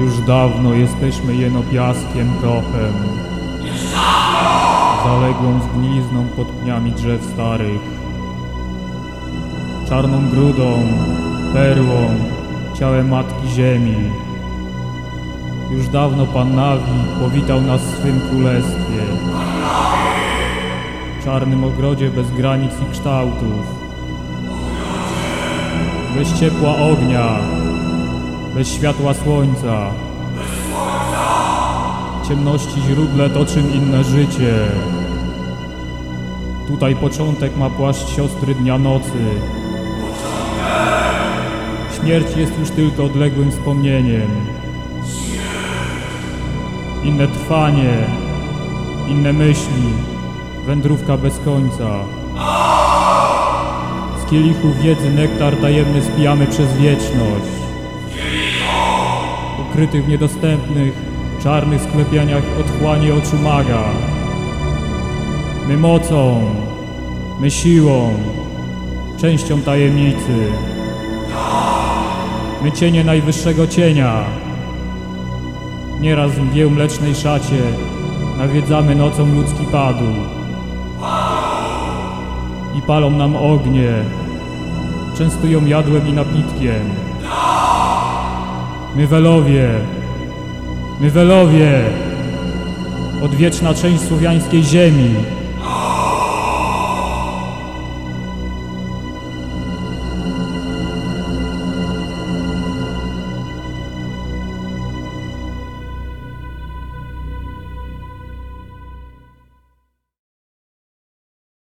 Już dawno jesteśmy jeno piaskiem, prochem. Zaległą zgnilizną pod pniami drzew starych. Czarną grudą, perłą, ciałem Matki Ziemi. Już dawno Pan Nawi powitał nas w swym królestwie. W czarnym ogrodzie bez granic i kształtów. Bez ciepła ognia, bez światła słońca. W ciemności źródle to czym inne życie. Tutaj początek ma płaszcz siostry dnia nocy. Śmierć jest już tylko odległym wspomnieniem. Inne trwanie, inne myśli, wędrówka bez końca. Z kielichów wiedzy nektar tajemny spijamy przez wieczność. Ukrytych w niedostępnych, czarnych sklepianiach otchłanie oczu maga. My mocą, my siłą, częścią tajemnicy. My cienie najwyższego cienia. Nieraz w mgieł mlecznej szacie nawiedzamy nocą ludzki padł. I palą nam ognie, częstują jadłem i napitkiem. My Welowie, my Welowie, odwieczna część słowiańskiej ziemi,